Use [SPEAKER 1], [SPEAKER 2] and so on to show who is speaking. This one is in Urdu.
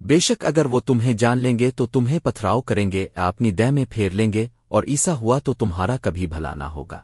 [SPEAKER 1] بے شک اگر وہ تمہیں جان لیں گے تو تمہیں پتھراؤ کریں گے اپنی دہ میں پھیر لیں گے، اور ایسا ہوا تو تمہارا کبھی بھلا نہ ہوگا۔